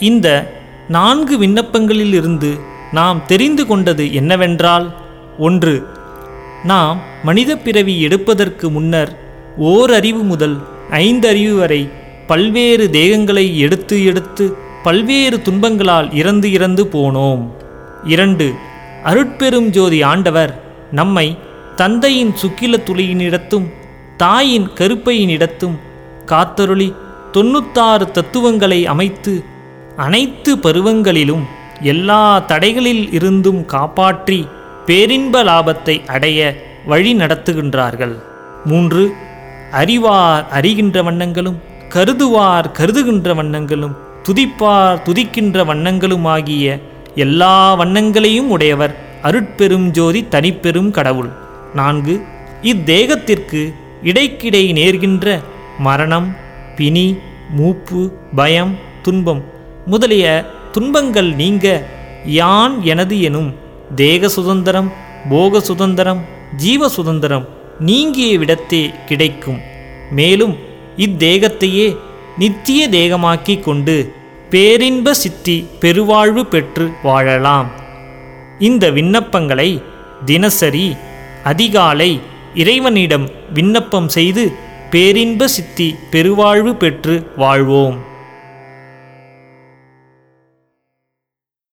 இந்த நான்கு விண்ணப்பங்களிலிருந்து நாம் தெரிந்து கொண்டது என்னவென்றால் ஒன்று நாம் மனித பிறவி எடுப்பதற்கு முன்னர் ஓரறிவு முதல் ஐந்தறிவு வரை பல்வேறு தேகங்களை எடுத்து எடுத்து பல்வேறு துன்பங்களால் இறந்து இறந்து போனோம். இரண்டு அருட்பெரும் ஜோதி ஆண்டவர் நம்மை தந்தையின் சுக்கில துளியினிடத்தும் தாயின் கருப்பையினிடத்தும் காத்தருளி தொண்ணூத்தாறு தத்துவங்களை அமைத்து அனைத்து பருவங்களிலும் எல்லா தடைகளில் இருந்தும் காப்பாற்றி பேரின்ப லாபத்தை அடைய வழி நடத்துகின்றார்கள். மூன்று அறிவார் அறிகின்ற வண்ணங்களும் கருதுவார் கருதுகின்ற வண்ணங்களும் துதிப்பார் துதிக்கின்ற வண்ணங்களுமாகிய எல்லா வண்ணங்களையும் உடையவர் அருட்பெரும் ஜோதி தனிப்பெரும் கடவுள். நான்கு இத்தேகத்திற்கு இடைக்கிடை நேர்கின்ற மரணம் பிணி மூப்பு பயம் துன்பம். முதலிய துன்பங்கள் நீங்க யான் எனது எனும் தேக சுதந்திரம் போக சுதந்திரம் ஜீவ சுதந்திரம் நீங்கிய விடத்தே கிடைக்கும். மேலும் இத்தேகத்தையே நித்திய தேகமாக்கி கொண்டு பேரின்ப சித்தி பெருவாழ்வு பெற்று வாழலாம். இந்த விண்ணப்பங்களை தினசரி அதிகாலை இறைவனிடம் விண்ணப்பம் செய்து பேரின்ப சித்தி பெருவாழ்வு பெற்று வாழ்வோம்.